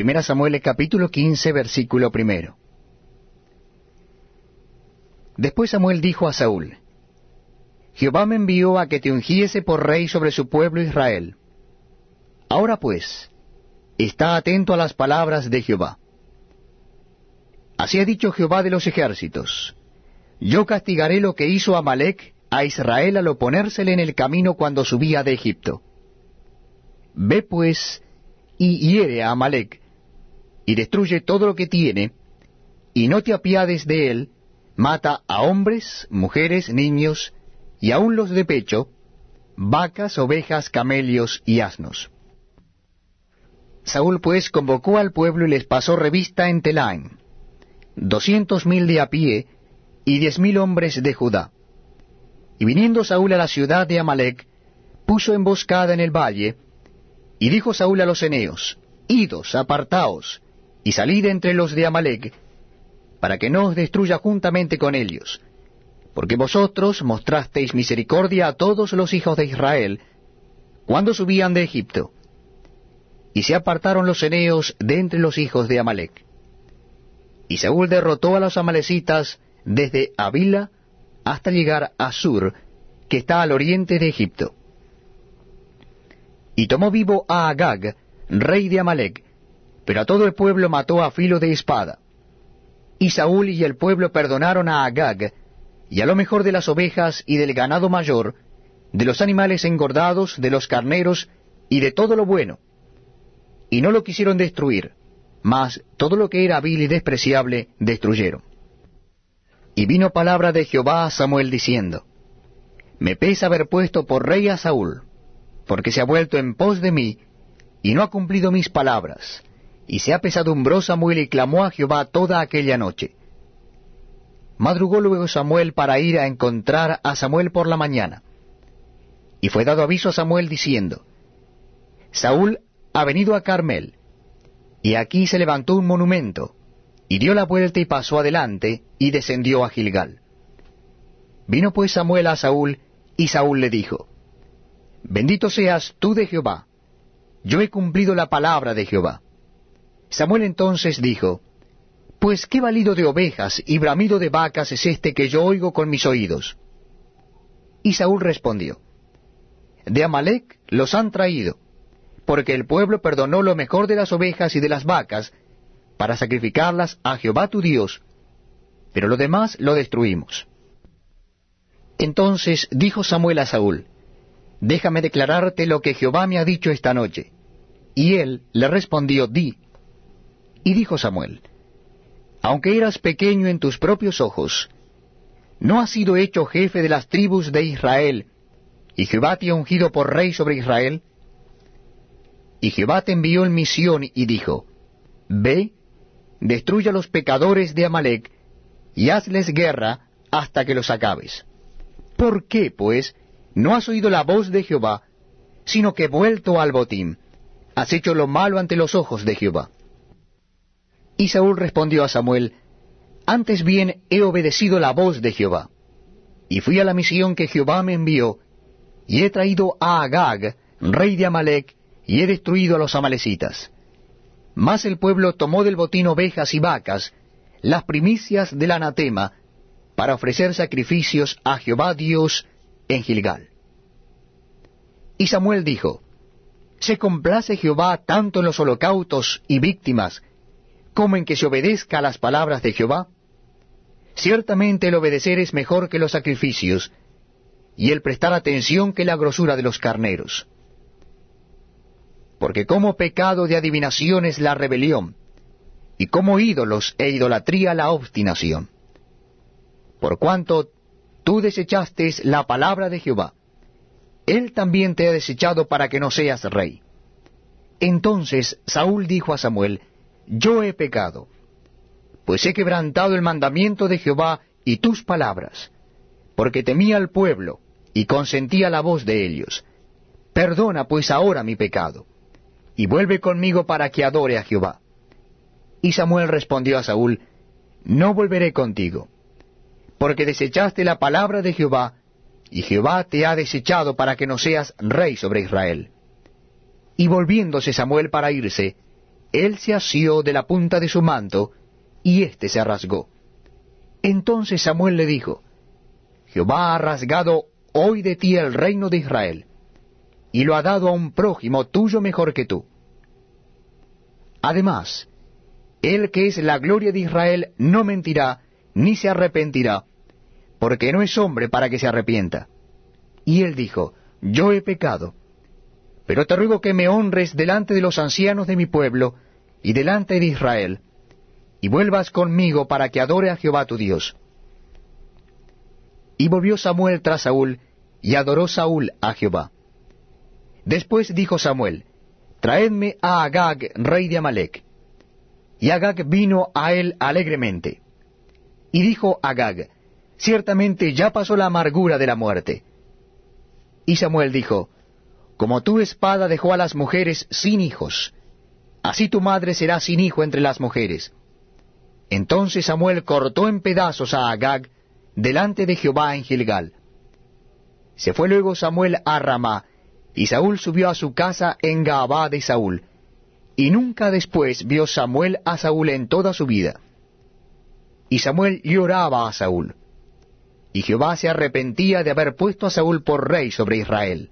Primera Samuel capítulo 15 versículo primero. Después Samuel dijo a Saúl, Jehová me envió a que te ungiese por rey sobre su pueblo Israel. Ahora pues, está atento a las palabras de Jehová. Así ha dicho Jehová de los ejércitos, yo castigaré lo que hizo Amalek a Israel al oponérsele en el camino cuando subía de Egipto. Ve pues y hiere a Amalek, y destruye todo lo que tiene, y no te apiades de él, mata a hombres, mujeres, niños, y aun los de pecho, vacas, ovejas, camelios y asnos. Saúl pues convocó al pueblo y les pasó revista en Telaim, doscientos mil de a pie y diez mil hombres de Judá. Y viniendo Saúl a la ciudad de Amalek, puso emboscada en el valle, y dijo Saúl a los eneos, Idos, apartaos, y salid entre los de Amalek, para que no os destruya juntamente con ellos, porque vosotros mostrasteis misericordia a todos los hijos de Israel, cuando subían de Egipto. Y se apartaron los eneos de entre los hijos de Amalek. Y Saúl derrotó a los amalecitas desde Avila hasta llegar a Sur, que está al oriente de Egipto. Y tomó vivo a Agag, rey de Amalek, pero a todo el pueblo mató a filo de espada. Y Saúl y el pueblo perdonaron a Agag, y a lo mejor de las ovejas y del ganado mayor, de los animales engordados, de los carneros y de todo lo bueno. Y no lo quisieron destruir, mas todo lo que era vil y despreciable destruyeron. Y vino palabra de Jehová a Samuel diciendo, Me pesa haber puesto por rey a Saúl, porque se ha vuelto en pos de mí, y no ha cumplido mis palabras. Y se apesadumbró Samuel y clamó a Jehová toda aquella noche. Madrugó luego Samuel para ir a encontrar a Samuel por la mañana. Y fue dado aviso a Samuel diciendo, Saúl ha venido a Carmel, y aquí se levantó un monumento, y dio la vuelta y pasó adelante, y descendió a Gilgal. Vino pues Samuel a Saúl, y Saúl le dijo, Bendito seas tú de Jehová, yo he cumplido la palabra de Jehová. Samuel entonces dijo, Pues qué valido de ovejas y bramido de vacas es este que yo oigo con mis oídos. Y Saúl respondió, De Amalek los han traído, porque el pueblo perdonó lo mejor de las ovejas y de las vacas, para sacrificarlas a Jehová tu Dios, pero lo demás lo destruimos. Entonces dijo Samuel a Saúl, Déjame declararte lo que Jehová me ha dicho esta noche. Y él le respondió, Di. Y dijo Samuel, Aunque eras pequeño en tus propios ojos, ¿no has sido hecho jefe de las tribus de Israel, y Jehová te ha ungido por rey sobre Israel? Y Jehová te envió en misión y dijo, Ve, destruye a los pecadores de Amalek, y hazles guerra hasta que los acabes. ¿Por qué, pues, no has oído la voz de Jehová, sino que vuelto al botín, has hecho lo malo ante los ojos de Jehová? Y Saúl respondió a Samuel, Antes bien he obedecido la voz de Jehová, y fui a la misión que Jehová me envió, y he traído a Agag, rey de Amalek, y he destruido a los amalecitas. Mas el pueblo tomó del botín ovejas y vacas, las primicias del anatema, para ofrecer sacrificios a Jehová Dios en Gilgal. Y Samuel dijo, ¿Se complace Jehová tanto en los holocaustos y víctimas, como en que se obedezca a las palabras de Jehová? Ciertamente el obedecer es mejor que los sacrificios, y el prestar atención que la grosura de los carneros. Porque como pecado de adivinación es la rebelión, y como ídolos e idolatría la obstinación. Por cuanto tú desechaste la palabra de Jehová, él también te ha desechado para que no seas rey. Entonces Saúl dijo a Samuel, Yo he pecado, pues he quebrantado el mandamiento de Jehová y tus palabras, porque temía al pueblo y consentía la voz de ellos. Perdona pues ahora mi pecado, y vuelve conmigo para que adore a Jehová. Y Samuel respondió a Saúl, No volveré contigo, porque desechaste la palabra de Jehová, y Jehová te ha desechado para que no seas rey sobre Israel. Y volviéndose Samuel para irse, él se asió de la punta de su manto, y éste se rasgó. Entonces Samuel le dijo, Jehová ha rasgado hoy de ti el reino de Israel, y lo ha dado a un prójimo tuyo mejor que tú. Además, él que es la gloria de Israel no mentirá, ni se arrepentirá, porque no es hombre para que se arrepienta. Y él dijo, Yo he pecado, pero te ruego que me honres delante de los ancianos de mi pueblo y delante de Israel, y vuelvas conmigo para que adore a Jehová tu Dios. Y volvió Samuel tras Saúl, y adoró Saúl a Jehová. Después dijo Samuel, Traedme a Agag, rey de Amalek. Y Agag vino a él alegremente. Y dijo Agag, Ciertamente ya pasó la amargura de la muerte. Y Samuel dijo, como tu espada dejó a las mujeres sin hijos, así tu madre será sin hijo entre las mujeres. Entonces Samuel cortó en pedazos a Agag delante de Jehová en Gilgal. Se fue luego Samuel a Ramá, y Saúl subió a su casa en Gaabá de Saúl, y nunca después vio Samuel a Saúl en toda su vida. Y Samuel lloraba a Saúl, y Jehová se arrepentía de haber puesto a Saúl por rey sobre Israel.